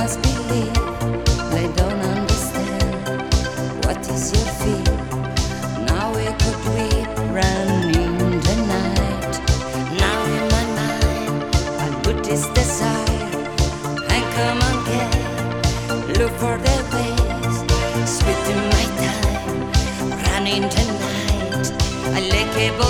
must believe they don't understand what is your fear. Now we could run in the night. Now in my mind, I'll put this and come. Look for the ways, my time, run in the night. I like it.